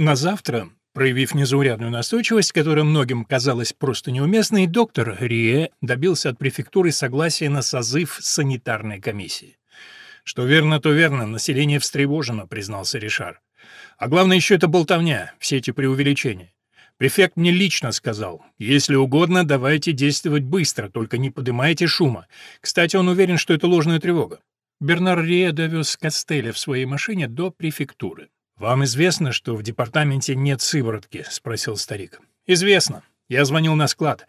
На завтра, проявив незаурядную настойчивость, которая многим казалась просто неуместной, доктор Рие добился от префектуры согласия на созыв санитарной комиссии. «Что верно, то верно, население встревожено», — признался Ришар. «А главное еще это болтовня, все эти преувеличения. Префект мне лично сказал, если угодно, давайте действовать быстро, только не поднимайте шума. Кстати, он уверен, что это ложная тревога. Бернар Рие довез Костеля в своей машине до префектуры. «Вам известно, что в департаменте нет сыворотки?» — спросил старик. «Известно. Я звонил на склад.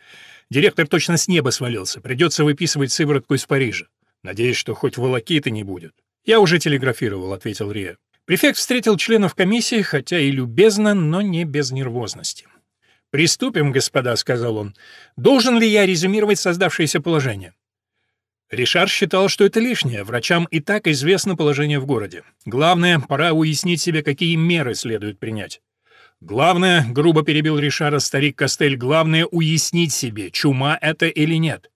Директор точно с неба свалился. Придется выписывать сыворотку из Парижа. Надеюсь, что хоть волокиты не будет». «Я уже телеграфировал», — ответил Рия. Префект встретил членов комиссии, хотя и любезно, но не без нервозности. «Приступим, господа», — сказал он. «Должен ли я резюмировать создавшееся положение?» Ришар считал, что это лишнее, врачам и так известно положение в городе. Главное, пора уяснить себе, какие меры следует принять. Главное, грубо перебил Ришара старик Костель, главное уяснить себе, чума это или нет.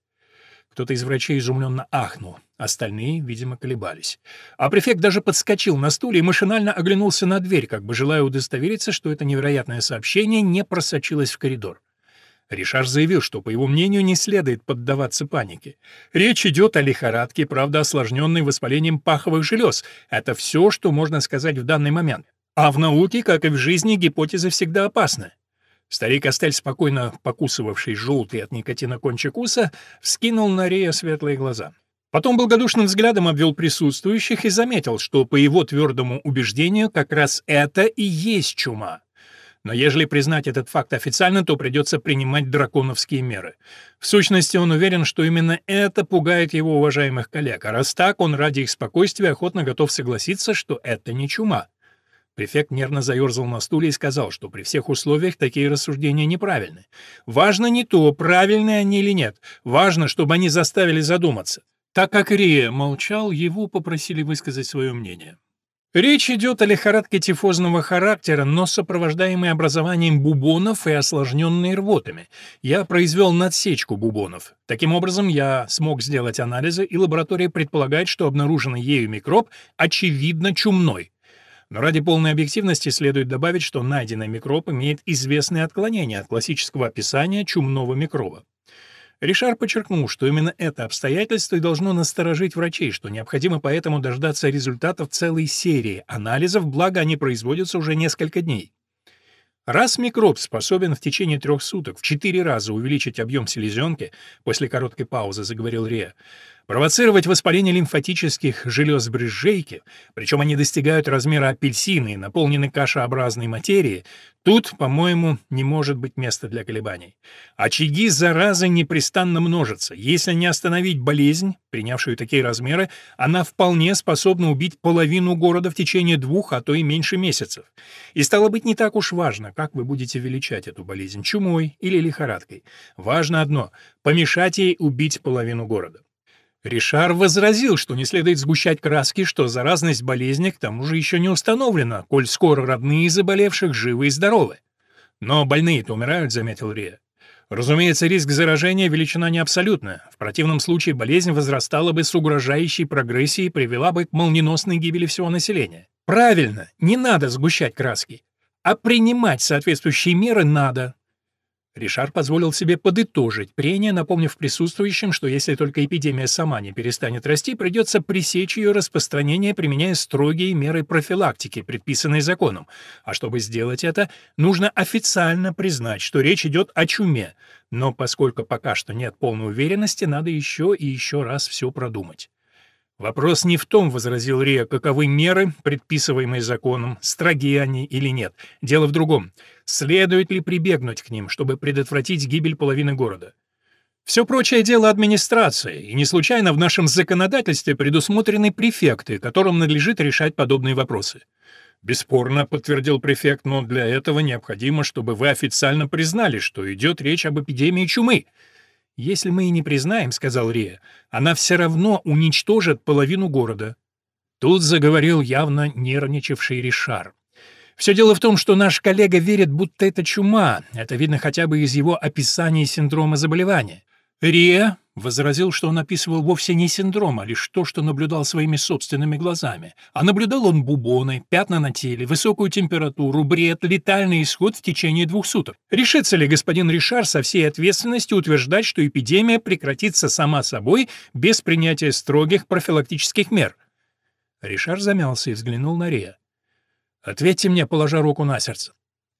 Кто-то из врачей изумленно ахнул, остальные, видимо, колебались. А префект даже подскочил на стуле и машинально оглянулся на дверь, как бы желая удостовериться, что это невероятное сообщение не просочилось в коридор. Ришар заявил, что, по его мнению, не следует поддаваться панике. Речь идет о лихорадке, правда, осложненной воспалением паховых желез. Это все, что можно сказать в данный момент. А в науке, как и в жизни, гипотезы всегда опасны. Старик Астель, спокойно покусывавший желтый от никотина кончик уса, вскинул на Рея светлые глаза. Потом благодушным взглядом обвел присутствующих и заметил, что, по его твердому убеждению, как раз это и есть чума. Но ежели признать этот факт официально, то придется принимать драконовские меры. В сущности, он уверен, что именно это пугает его уважаемых коллег, а раз так, он ради их спокойствия охотно готов согласиться, что это не чума. Префект нервно заерзал на стуле и сказал, что при всех условиях такие рассуждения неправильны. Важно не то, правильны они или нет, важно, чтобы они заставили задуматься. Так как Рия молчал, его попросили высказать свое мнение. Речь идет о лихорадке тифозного характера, но сопровождаемой образованием бубонов и осложненной рвотами. Я произвел надсечку бубонов. Таким образом, я смог сделать анализы, и лаборатория предполагает, что обнаруженный ею микроб очевидно чумной. Но ради полной объективности следует добавить, что найденный микроб имеет известные отклонения от классического описания чумного микроба. Ришар подчеркнул, что именно это обстоятельство и должно насторожить врачей, что необходимо поэтому дождаться результатов целой серии анализов, благо они производятся уже несколько дней. Раз микроб способен в течение трех суток в четыре раза увеличить объем селезенки, после короткой паузы заговорил Риа, провоцировать воспаление лимфатических желез брюшейки, причем они достигают размера апельсина и наполнены кашеобразной материей, тут, по-моему, не может быть места для колебаний. Очаги заразы непрестанно множатся. Если не остановить болезнь, принявшую такие размеры, она вполне способна убить половину города в течение двух, а то и меньше месяцев. И стало быть, не так уж важно, как вы будете величать эту болезнь, чумой или лихорадкой. Важно одно — помешать ей убить половину города. Ришар возразил, что не следует сгущать краски, что заразность болезни к тому же еще не установлена, коль скоро родные заболевших живы и здоровы. «Но больные-то умирают», — заметил Рия. Разумеется, риск заражения — величина не абсолютная. В противном случае болезнь возрастала бы с угрожающей прогрессией и привела бы к молниеносной гибели всего населения. Правильно, не надо сгущать краски. А принимать соответствующие меры надо. Ришар позволил себе подытожить прения, напомнив присутствующим, что если только эпидемия сама не перестанет расти, придется пресечь ее распространение, применяя строгие меры профилактики, предписанные законом. А чтобы сделать это, нужно официально признать, что речь идет о чуме. Но поскольку пока что нет полной уверенности, надо еще и еще раз все продумать. «Вопрос не в том, — возразил Рия, — каковы меры, предписываемые законом, строги они или нет. Дело в другом. Следует ли прибегнуть к ним, чтобы предотвратить гибель половины города? Все прочее дело администрации, и не случайно в нашем законодательстве предусмотрены префекты, которым надлежит решать подобные вопросы. «Бесспорно», — подтвердил префект, — «но для этого необходимо, чтобы вы официально признали, что идет речь об эпидемии чумы». «Если мы и не признаем, — сказал Рия, — она все равно уничтожит половину города». Тут заговорил явно нервничавший Ришар. Все дело в том, что наш коллега верит, будто это чума. Это видно хотя бы из его описания синдрома заболевания. Рия возразил, что он описывал вовсе не синдром, а лишь то, что наблюдал своими собственными глазами. А наблюдал он бубоны, пятна на теле, высокую температуру, бред, летальный исход в течение двух суток. Решится ли господин Ришар со всей ответственностью утверждать, что эпидемия прекратится сама собой без принятия строгих профилактических мер? Ришар замялся и взглянул на Рея. «Ответьте мне, положа руку на сердце.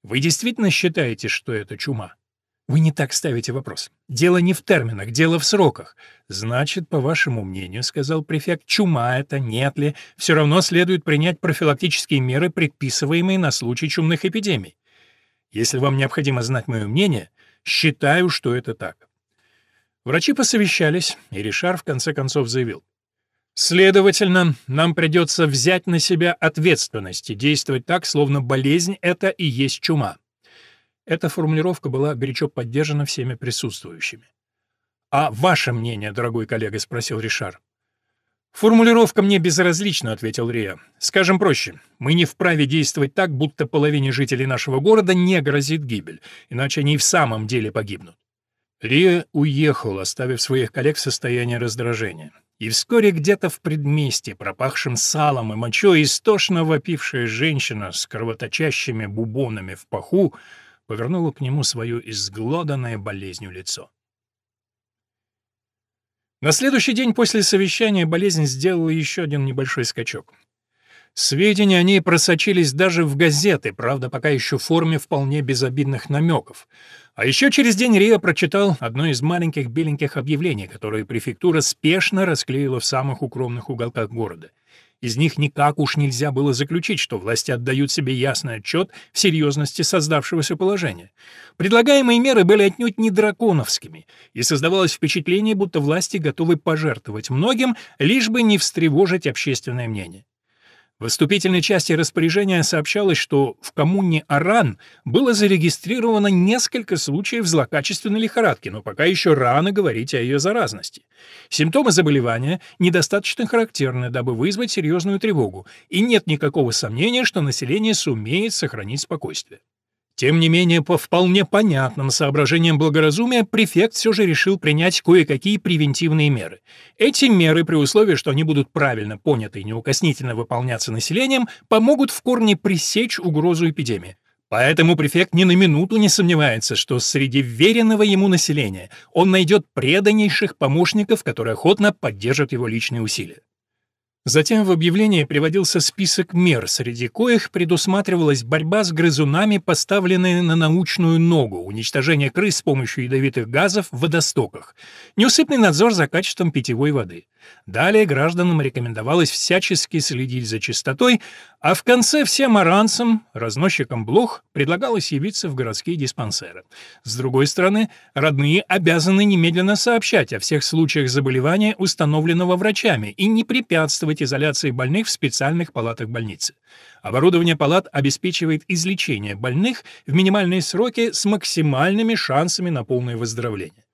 Вы действительно считаете, что это чума?» Вы не так ставите вопрос. Дело не в терминах, дело в сроках. Значит, по вашему мнению, сказал префект, чума это, нет ли, все равно следует принять профилактические меры, предписываемые на случай чумных эпидемий. Если вам необходимо знать мое мнение, считаю, что это так. Врачи посовещались, и Ришар в конце концов заявил. Следовательно, нам придется взять на себя ответственность и действовать так, словно болезнь это и есть чума. Эта формулировка была горячо поддержана всеми присутствующими. «А ваше мнение, дорогой коллега?» — спросил Ришар. «Формулировка мне безразлична», — ответил Рия. «Скажем проще, мы не вправе действовать так, будто половине жителей нашего города не грозит гибель, иначе они и в самом деле погибнут». Рия уехал, оставив своих коллег в состоянии раздражения. И вскоре где-то в предместье, пропахшем салом и мочой, истошно вопившая женщина с кровоточащими бубонами в паху повернула к нему свое изглоданное болезнью лицо. На следующий день после совещания болезнь сделала еще один небольшой скачок. Сведения о ней просочились даже в газеты, правда, пока еще в форме вполне безобидных намеков. А еще через день Рио прочитал одно из маленьких беленьких объявлений, которые префектура спешно расклеила в самых укромных уголках города — из них никак уж нельзя было заключить, что власти отдают себе ясный отчет в серьезности создавшегося положения. Предлагаемые меры были отнюдь не драконовскими, и создавалось впечатление, будто власти готовы пожертвовать многим, лишь бы не встревожить общественное мнение. В вступительной части распоряжения сообщалось, что в коммуне Аран было зарегистрировано несколько случаев злокачественной лихорадки, но пока еще рано говорить о ее заразности. Симптомы заболевания недостаточно характерны, дабы вызвать серьезную тревогу, и нет никакого сомнения, что население сумеет сохранить спокойствие. Тем не менее, по вполне понятным соображениям благоразумия, префект все же решил принять кое-какие превентивные меры. Эти меры, при условии, что они будут правильно поняты и неукоснительно выполняться населением, помогут в корне пресечь угрозу эпидемии. Поэтому префект ни на минуту не сомневается, что среди веренного ему населения он найдет преданнейших помощников, которые охотно поддержат его личные усилия. Затем в объявлении приводился список мер, среди коих предусматривалась борьба с грызунами, поставленные на научную ногу, уничтожение крыс с помощью ядовитых газов в водостоках, неусыпный надзор за качеством питьевой воды. Далее гражданам рекомендовалось всячески следить за чистотой, а в конце всем оранцам, разносчикам блох, предлагалось явиться в городские диспансеры. С другой стороны, родные обязаны немедленно сообщать о всех случаях заболевания, установленного врачами, и не препятствовать изоляции больных в специальных палатах больницы. Оборудование палат обеспечивает излечение больных в минимальные сроки с максимальными шансами на полное выздоровление.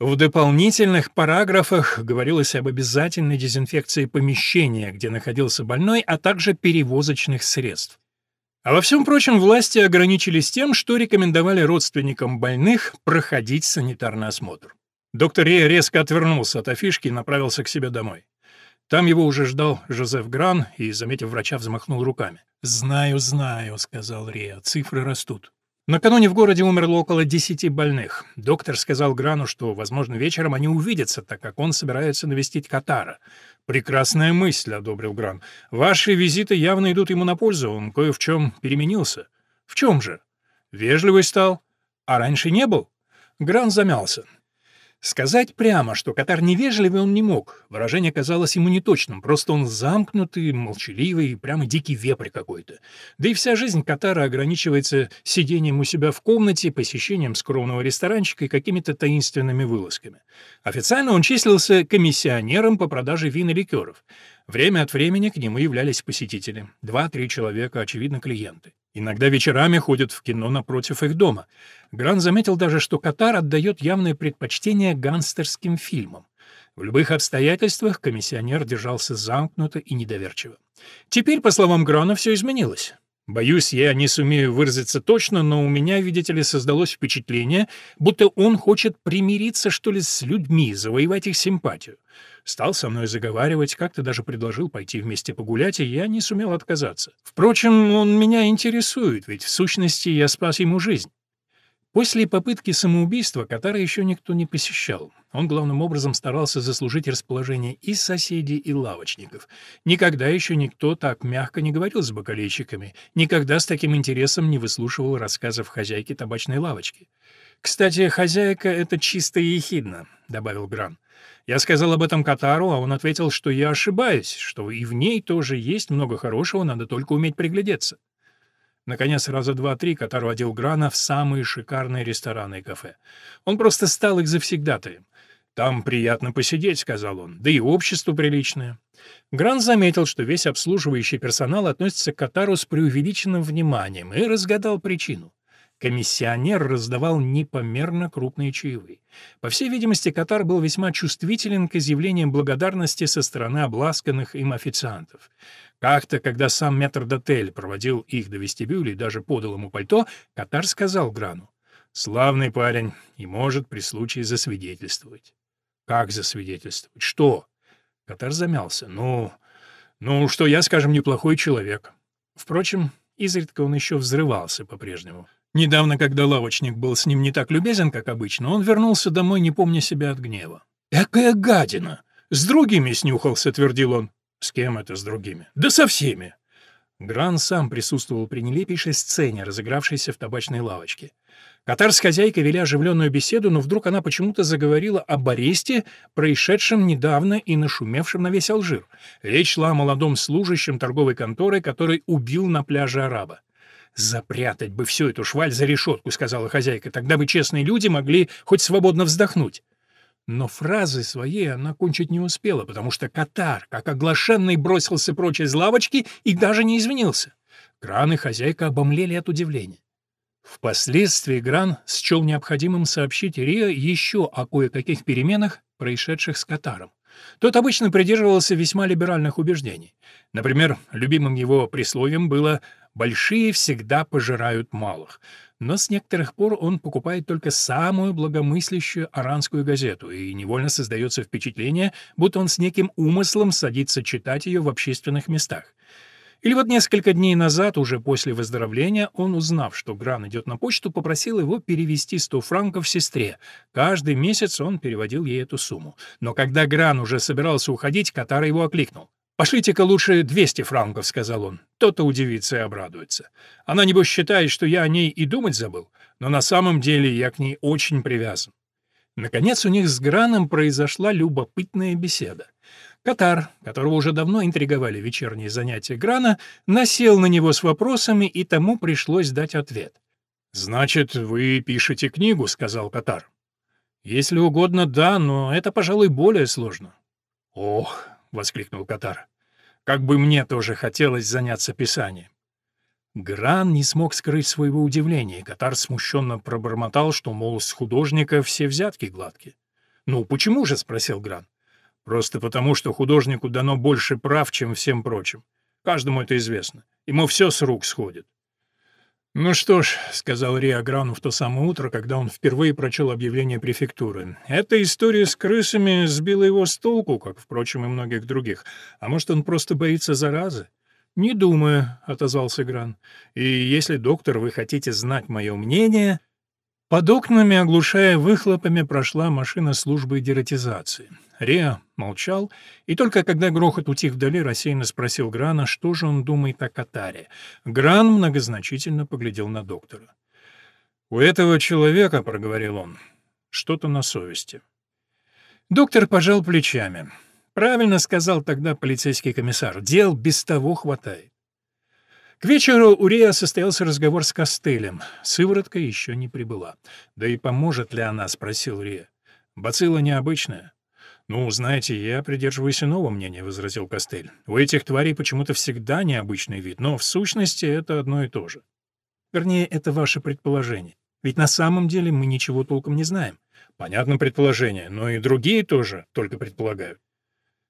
В дополнительных параграфах говорилось об обязательной дезинфекции помещения, где находился больной, а также перевозочных средств. А во всем прочем, власти ограничились тем, что рекомендовали родственникам больных проходить санитарный осмотр. Доктор Рея резко отвернулся от афишки и направился к себе домой. Там его уже ждал Жозеф Гран и, заметив врача, взмахнул руками. «Знаю, знаю», — сказал Рея, — «цифры растут». Накануне в городе умерло около десяти больных. Доктор сказал Грану, что, возможно, вечером они увидятся, так как он собирается навестить Катара. «Прекрасная мысль», — одобрил Гран. «Ваши визиты явно идут ему на пользу, он кое в чем переменился». «В чем же?» «Вежливый стал. А раньше не был?» Гран замялся. Сказать прямо, что Катар невежливый, он не мог. Выражение казалось ему неточным, просто он замкнутый, молчаливый, прямо дикий вепрь какой-то. Да и вся жизнь Катара ограничивается сидением у себя в комнате, посещением скромного ресторанчика и какими-то таинственными вылазками. Официально он числился комиссионером по продаже вин и ликеров. Время от времени к нему являлись посетители. Два-три человека, очевидно, клиенты. Иногда вечерами ходят в кино напротив их дома. Гран заметил даже, что Катар отдает явное предпочтение гангстерским фильмам. В любых обстоятельствах комиссионер держался замкнуто и недоверчиво. Теперь, по словам Грана, все изменилось. Боюсь, я не сумею выразиться точно, но у меня, видите ли, создалось впечатление, будто он хочет примириться, что ли, с людьми, завоевать их симпатию. Стал со мной заговаривать, как-то даже предложил пойти вместе погулять, и я не сумел отказаться. Впрочем, он меня интересует, ведь в сущности я спас ему жизнь. После попытки самоубийства Катара еще никто не посещал. Он главным образом старался заслужить расположение и соседей, и лавочников. Никогда еще никто так мягко не говорил с бокалейщиками, никогда с таким интересом не выслушивал рассказов хозяйки табачной лавочки. «Кстати, хозяйка — это чисто ехидно», — добавил Гран. Я сказал об этом Катару, а он ответил, что я ошибаюсь, что и в ней тоже есть много хорошего, надо только уметь приглядеться. Наконец, раза два-три Катар водил Грана в самые шикарные рестораны и кафе. Он просто стал их завсегдатаем. «Там приятно посидеть», — сказал он, — «да и общество приличное». Гран заметил, что весь обслуживающий персонал относится к Катару с преувеличенным вниманием, и разгадал причину. Комиссионер раздавал непомерно крупные чаевые. По всей видимости, Катар был весьма чувствителен к изъявлениям благодарности со стороны обласканных им официантов. Как-то, когда сам метрдотель проводил их до вестибюля и даже подал ему пальто, Катар сказал Грану, «Славный парень и может при случае засвидетельствовать». «Как засвидетельствовать? Что?» Катар замялся. «Ну, ну, что я, скажем, неплохой человек». Впрочем, изредка он еще взрывался по-прежнему. Недавно, когда лавочник был с ним не так любезен, как обычно, он вернулся домой, не помня себя от гнева. «Экая гадина! С другими снюхался», — твердил он. «С кем это с другими?» «Да со всеми!» Гран сам присутствовал при нелепейшей сцене, разыгравшейся в табачной лавочке. Катар с хозяйкой вели оживленную беседу, но вдруг она почему-то заговорила об аресте, происшедшем недавно и нашумевшем на весь Алжир. Речь шла о молодом служащем торговой конторы, который убил на пляже араба. «Запрятать бы всю эту шваль за решетку», — сказала хозяйка, — «тогда бы честные люди могли хоть свободно вздохнуть». Но фразы своей она кончить не успела, потому что Катар, как оглашенный, бросился прочь из лавочки и даже не извинился. Гран и хозяйка обомлели от удивления. Впоследствии Гран счел необходимым сообщить Рио еще о кое-каких переменах, происшедших с Катаром. Тот обычно придерживался весьма либеральных убеждений. Например, любимым его присловием было «большие всегда пожирают малых», но с некоторых пор он покупает только самую благомыслящую аранскую газету, и невольно создается впечатление, будто он с неким умыслом садится читать ее в общественных местах. Или вот несколько дней назад, уже после выздоровления, он, узнав, что Гран идет на почту, попросил его перевести 100 франков сестре. Каждый месяц он переводил ей эту сумму. Но когда Гран уже собирался уходить, Катар его окликнул. «Пошлите-ка лучше 200 франков», — сказал он. То-то удивится и обрадуется. Она, небось, считает, что я о ней и думать забыл, но на самом деле я к ней очень привязан. Наконец у них с Граном произошла любопытная беседа. Катар, которого уже давно интриговали вечерние занятия Грана, насел на него с вопросами, и тому пришлось дать ответ. «Значит, вы пишете книгу», — сказал Катар. «Если угодно, да, но это, пожалуй, более сложно». «Ох», — воскликнул Катар. «Как бы мне тоже хотелось заняться писанием». Гран не смог скрыть своего удивления, и Катар смущенно пробормотал, что, мол, с художника все взятки гладкие. «Ну, почему же?» — спросил Гран. «Просто потому, что художнику дано больше прав, чем всем прочим. Каждому это известно. Ему все с рук сходит. «Ну что ж», — сказал Риа Грану в то самое утро, когда он впервые прочел объявление префектуры, «эта история с крысами сбила его с толку, как, впрочем, и многих других. А может, он просто боится заразы?» «Не думаю», — отозвался Гран. «И если, доктор, вы хотите знать мое мнение...» Под окнами, оглушая выхлопами, прошла машина службы дератизации. Реа молчал, и только когда грохот утих вдали, рассеянно спросил Грана, что же он думает о Катаре. Гран многозначительно поглядел на доктора. «У этого человека, — проговорил он, — что-то на совести». Доктор пожал плечами. Правильно сказал тогда полицейский комиссар, дел без того хватает. К вечеру у Рея состоялся разговор с Костылем. Сыворотка еще не прибыла. «Да и поможет ли она?» — спросил Рея. «Бацилла необычная». «Ну, знаете, я придерживаюсь иного мнения», — возразил Костыль. «У этих тварей почему-то всегда необычный вид, но в сущности это одно и то же. Вернее, это ваше предположение. Ведь на самом деле мы ничего толком не знаем. Понятно предположение, но и другие тоже только предполагают».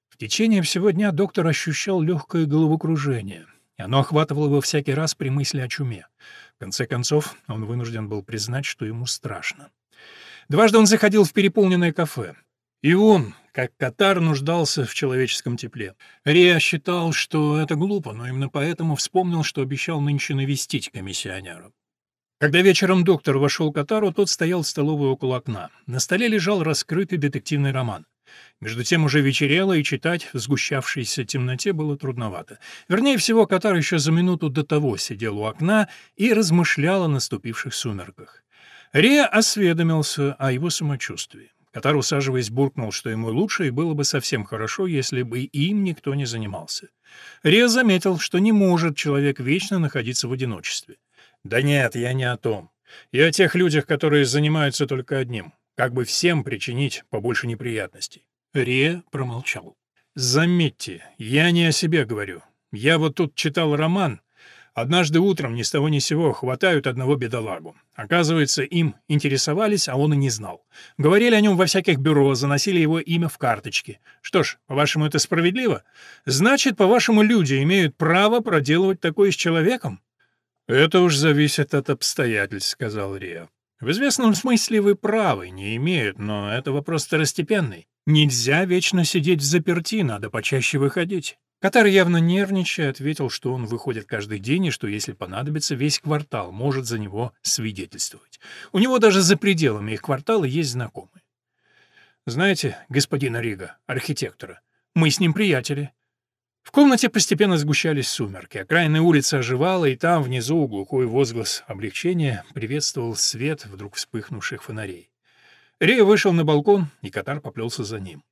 В течение всего дня доктор ощущал легкое головокружение. И оно охватывало его всякий раз при мысли о чуме. В конце концов, он вынужден был признать, что ему страшно. Дважды он заходил в переполненное кафе. И он, как Катар, нуждался в человеческом тепле. Риа считал, что это глупо, но именно поэтому вспомнил, что обещал нынче навестить комиссионера. Когда вечером доктор вошел к Катару, тот стоял в столовой около окна. На столе лежал раскрытый детективный роман. Между тем уже вечерело, и читать в сгущавшейся темноте было трудновато. Вернее всего, Катар еще за минуту до того сидел у окна и размышлял о наступивших сумерках. Риа осведомился о его самочувствии. Катар, усаживаясь, буркнул, что ему лучше и было бы совсем хорошо, если бы им никто не занимался. Риа заметил, что не может человек вечно находиться в одиночестве. «Да нет, я не о том. Я о тех людях, которые занимаются только одним. Как бы всем причинить побольше неприятностей». Риа промолчал. «Заметьте, я не о себе говорю. Я вот тут читал роман, Однажды утром ни с того ни сего хватают одного бедолагу. Оказывается, им интересовались, а он и не знал. Говорили о нем во всяких бюро, заносили его имя в карточки. Что ж, по-вашему, это справедливо? Значит, по-вашему, люди имеют право проделывать такое с человеком? «Это уж зависит от обстоятельств», — сказал Рио. «В известном смысле вы правы, не имеют, но это вопрос второстепенный. Нельзя вечно сидеть в заперти, надо почаще выходить. Катар, явно нервничая, ответил, что он выходит каждый день и что, если понадобится, весь квартал может за него свидетельствовать. У него даже за пределами их квартала есть знакомые. «Знаете, господин Рига, архитектора, мы с ним приятели». В комнате постепенно сгущались сумерки, окраинная улица оживала, и там, внизу, глухой возглас облегчения приветствовал свет вдруг вспыхнувших фонарей. Рия вышел на балкон, и Катар поплелся за ним.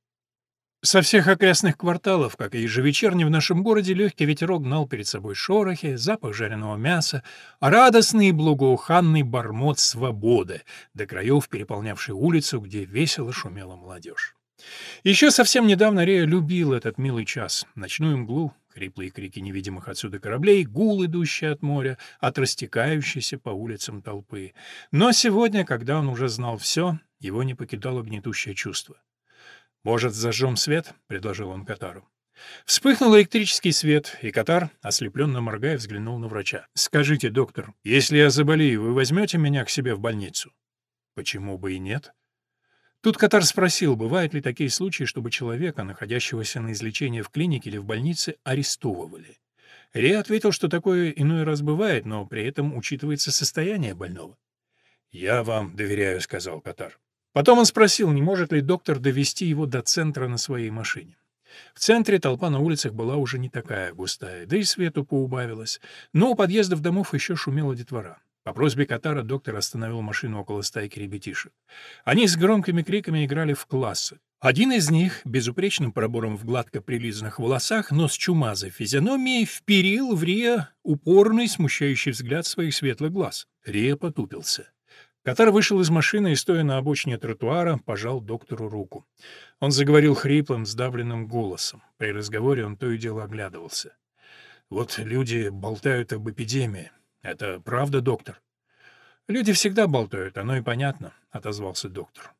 Со всех окрестных кварталов, как и ежевечерне в нашем городе, легкий ветерок гнал перед собой шорохи, запах жареного мяса, а радостный и благоуханный бормот свободы, до краев переполнявший улицу, где весело шумела молодежь. Еще совсем недавно Рея любил этот милый час, ночную мглу, хриплые крики невидимых отсюда кораблей, гул, идущий от моря, от растекающейся по улицам толпы. Но сегодня, когда он уже знал все, его не покидало гнетущее чувство. «Может, зажжем свет?» — предложил он Катару. Вспыхнул электрический свет, и Катар, ослепленно моргая, взглянул на врача. «Скажите, доктор, если я заболею, вы возьмете меня к себе в больницу?» «Почему бы и нет?» Тут Катар спросил, бывают ли такие случаи, чтобы человека, находящегося на излечении в клинике или в больнице, арестовывали. Ри ответил, что такое иной раз бывает, но при этом учитывается состояние больного. «Я вам доверяю», — сказал Катар. Потом он спросил, не может ли доктор довести его до центра на своей машине. В центре толпа на улицах была уже не такая густая, да и свету поубавилось, но у подъездов домов еще шумела детвора. По просьбе Катара доктор остановил машину около стайки ребятишек. Они с громкими криками играли в классы. Один из них, безупречным пробором в гладко прилизанных волосах, но с чумазой физиономией, вперил в Рия упорный, смущающий взгляд своих светлых глаз. Рия потупился. Катар вышел из машины и, стоя на обочине тротуара, пожал доктору руку. Он заговорил хриплым, сдавленным голосом. При разговоре он то и дело оглядывался. «Вот люди болтают об эпидемии. Это правда, доктор?» «Люди всегда болтают, оно и понятно», — отозвался доктор.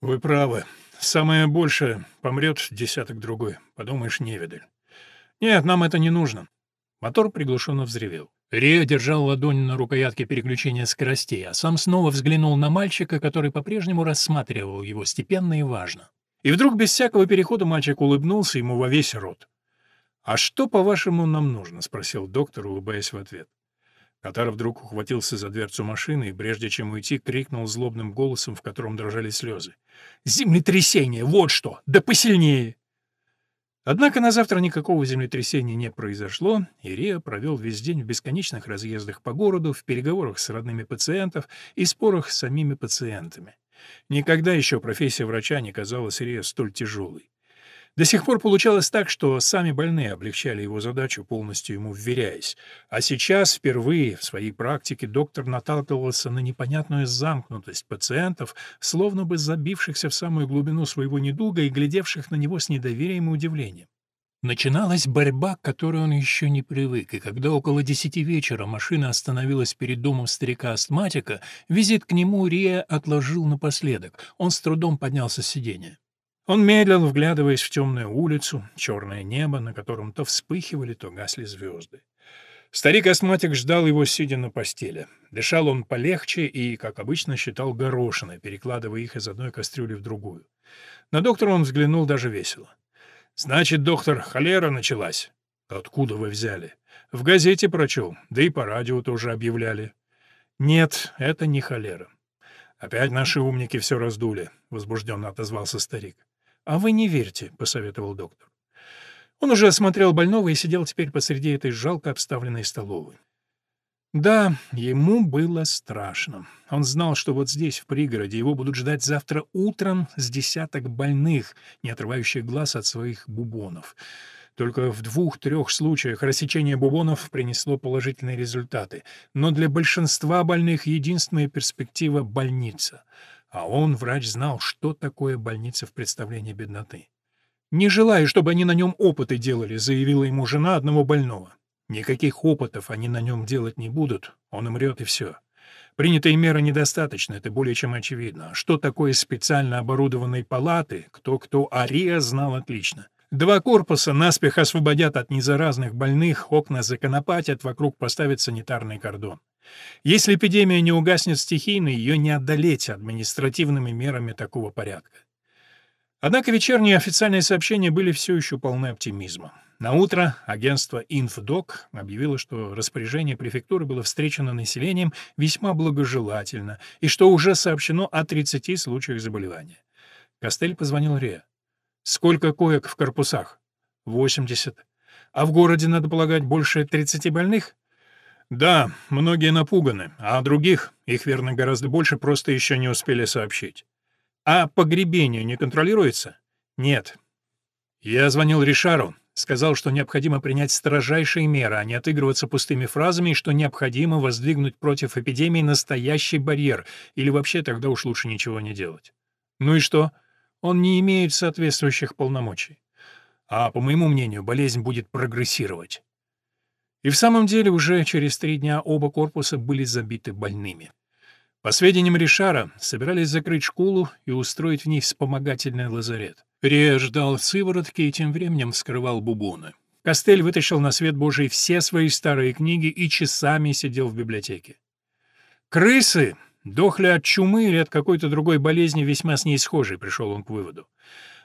«Вы правы. Самое большее — помрет десяток-другой. Подумаешь, невидаль. Нет, нам это не нужно». Мотор приглушенно взревел. Рио держал ладонь на рукоятке переключения скоростей, а сам снова взглянул на мальчика, который по-прежнему рассматривал его степенно и важно. И вдруг без всякого перехода мальчик улыбнулся ему во весь рот. «А что, по-вашему, нам нужно?» — спросил доктор, улыбаясь в ответ. Катар вдруг ухватился за дверцу машины и, прежде чем уйти, крикнул злобным голосом, в котором дрожали слезы. «Землетрясение! Вот что! Да посильнее!» Однако на завтра никакого землетрясения не произошло, и Рио провел весь день в бесконечных разъездах по городу, в переговорах с родными пациентов и спорах с самими пациентами. Никогда еще профессия врача не казалась Рио столь тяжелой. До сих пор получалось так, что сами больные облегчали его задачу, полностью ему вверяясь. А сейчас, впервые в своей практике, доктор наталкивался на непонятную замкнутость пациентов, словно бы забившихся в самую глубину своего недуга и глядевших на него с недоверием и удивлением. Начиналась борьба, к которой он еще не привык, и когда около десяти вечера машина остановилась перед домом старика-астматика, визит к нему Рия отложил напоследок. Он с трудом поднялся с сиденья. Он медлил, вглядываясь в темную улицу, черное небо, на котором то вспыхивали, то гасли звезды. Старик-астматик ждал его, сидя на постели. Дышал он полегче и, как обычно, считал горошины, перекладывая их из одной кастрюли в другую. На доктора он взглянул даже весело. «Значит, доктор, холера началась». «Откуда вы взяли?» «В газете прочел, да и по радио тоже объявляли». «Нет, это не холера». «Опять наши умники все раздули», — возбужденно отозвался старик. «А вы не верьте», — посоветовал доктор. Он уже осмотрел больного и сидел теперь посреди этой жалко обставленной столовой. Да, ему было страшно. Он знал, что вот здесь, в пригороде, его будут ждать завтра утром с десяток больных, не отрывающих глаз от своих бубонов. Только в двух-трех случаях рассечение бубонов принесло положительные результаты. Но для большинства больных единственная перспектива — больница. А он, врач, знал, что такое больница в представлении бедноты. «Не желаю, чтобы они на нем опыты делали», — заявила ему жена одного больного. «Никаких опытов они на нем делать не будут, он умрет и все». Принятые меры недостаточно, это более чем очевидно. Что такое специально оборудованные палаты, кто-кто, Ария знал отлично. Два корпуса наспех освободят от незаразных больных, окна законопатят, вокруг поставят санитарный кордон. Если эпидемия не угаснет стихийно, ее не одолеть административными мерами такого порядка. Однако вечерние официальные сообщения были все еще полны оптимизма. На утро агентство «Инфдок» объявило, что распоряжение префектуры было встречено населением весьма благожелательно и что уже сообщено о 30 случаях заболевания. Костель позвонил Ре. «Сколько коек в корпусах?» «80. А в городе, надо полагать, больше 30 больных?» «Да, многие напуганы, а других, их верно гораздо больше, просто еще не успели сообщить». А погребение не контролируется? Нет. Я звонил Ришару, сказал, что необходимо принять строжайшие меры, а не отыгрываться пустыми фразами, и что необходимо воздвигнуть против эпидемии настоящий барьер, или вообще тогда уж лучше ничего не делать. Ну и что? Он не имеет соответствующих полномочий. А, по моему мнению, болезнь будет прогрессировать. И в самом деле уже через три дня оба корпуса были забиты больными. По сведениям Ришара, собирались закрыть школу и устроить в ней вспомогательный лазарет. Рия ждал сыворотки и тем временем вскрывал бубоны. Костель вытащил на свет Божий все свои старые книги и часами сидел в библиотеке. «Крысы!» Дохли от чумы или от какой-то другой болезни, весьма с ней схожей, пришел он к выводу.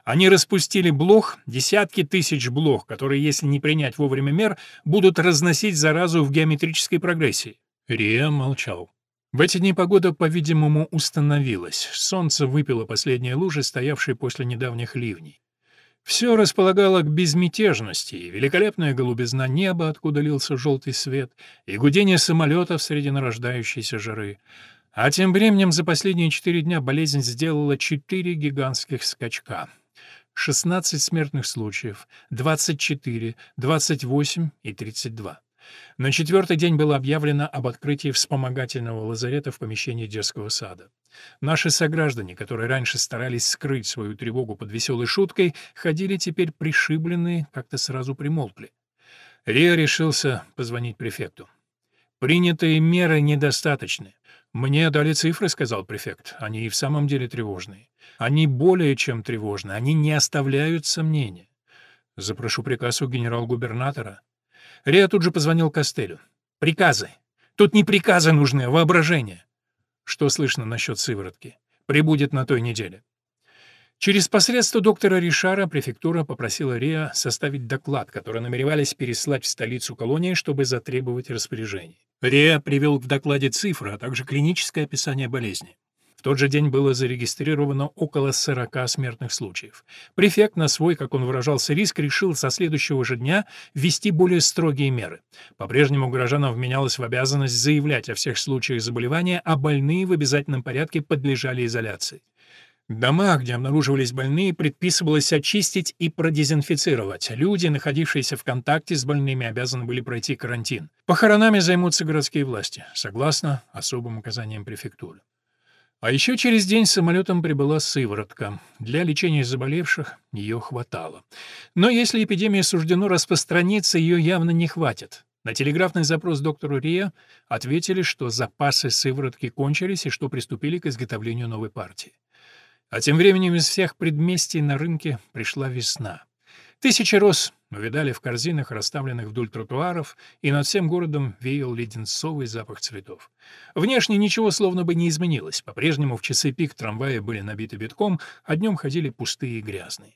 Они распустили блох, десятки тысяч блох, которые, если не принять вовремя мер, будут разносить заразу в геометрической прогрессии. Рия молчал. В эти дни погода, по-видимому, установилась. Солнце выпило последние лужи, стоявшие после недавних ливней. Все располагало к безмятежности, и великолепная голубизна неба, откуда лился желтый свет, и гудение самолетов среди нарождающейся жары. А тем временем за последние четыре дня болезнь сделала четыре гигантских скачка. 16 смертных случаев, 24, 28 и 32. На четвертый день было объявлено об открытии вспомогательного лазарета в помещении детского сада. Наши сограждане, которые раньше старались скрыть свою тревогу под веселой шуткой, ходили теперь пришибленные, как-то сразу примолкли. Рио решился позвонить префекту. «Принятые меры недостаточны. Мне дали цифры», — сказал префект. «Они и в самом деле тревожные. Они более чем тревожны, они не оставляют сомнения. Запрошу приказ у генерал-губернатора. Риа тут же позвонил Костелю. «Приказы. Тут не приказы нужны, а воображение». «Что слышно насчет сыворотки? Прибудет на той неделе». Через посредство доктора Ришара префектура попросила Риа составить доклад, который намеревались переслать в столицу колонии, чтобы затребовать распоряжений. Риа привел в докладе цифры, а также клиническое описание болезни. В тот же день было зарегистрировано около 40 смертных случаев. Префект на свой, как он выражался, риск решил со следующего же дня ввести более строгие меры. По-прежнему горожанам вменялось в обязанность заявлять о всех случаях заболевания, а больные в обязательном порядке подлежали изоляции. Дома, где обнаруживались больные, предписывалось очистить и продезинфицировать. Люди, находившиеся в контакте с больными, обязаны были пройти карантин. Похоронами займутся городские власти, согласно особым указаниям префектуры. А еще через день самолетом прибыла сыворотка. Для лечения заболевших ее хватало. Но если эпидемия суждено распространиться, ее явно не хватит. На телеграфный запрос доктору Рия ответили, что запасы сыворотки кончились и что приступили к изготовлению новой партии. А тем временем из всех предместий на рынке пришла весна. Тысячи роз увидали в корзинах, расставленных вдоль тротуаров, и над всем городом веял леденцовый запах цветов. Внешне ничего словно бы не изменилось. По-прежнему в часы пик трамваи были набиты битком, а днем ходили пустые и грязные.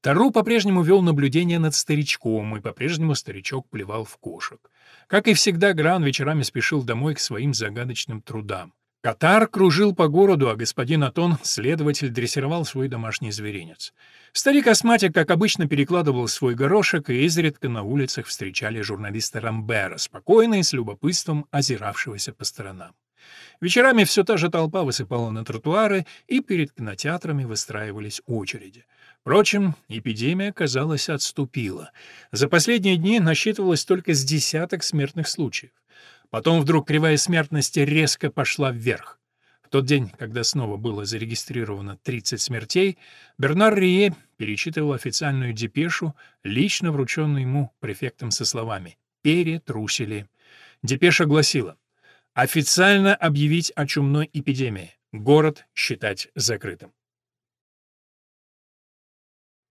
Тару по-прежнему вел наблюдение над старичком, и по-прежнему старичок плевал в кошек. Как и всегда, Гран вечерами спешил домой к своим загадочным трудам. Катар кружил по городу, а господин Атон, следователь, дрессировал свой домашний зверинец. Старик-астматик, как обычно, перекладывал свой горошек, и изредка на улицах встречали журналиста Рамбера, спокойно и с любопытством озиравшегося по сторонам. Вечерами все та же толпа высыпала на тротуары, и перед кинотеатрами выстраивались очереди. Впрочем, эпидемия, казалось, отступила. За последние дни насчитывалось только с десяток смертных случаев. Потом вдруг кривая смертности резко пошла вверх. В тот день, когда снова было зарегистрировано 30 смертей, Бернар Рие перечитывал официальную депешу, лично врученную ему префектом со словами «перетрусили». Депеша гласила «Официально объявить о чумной эпидемии. Город считать закрытым».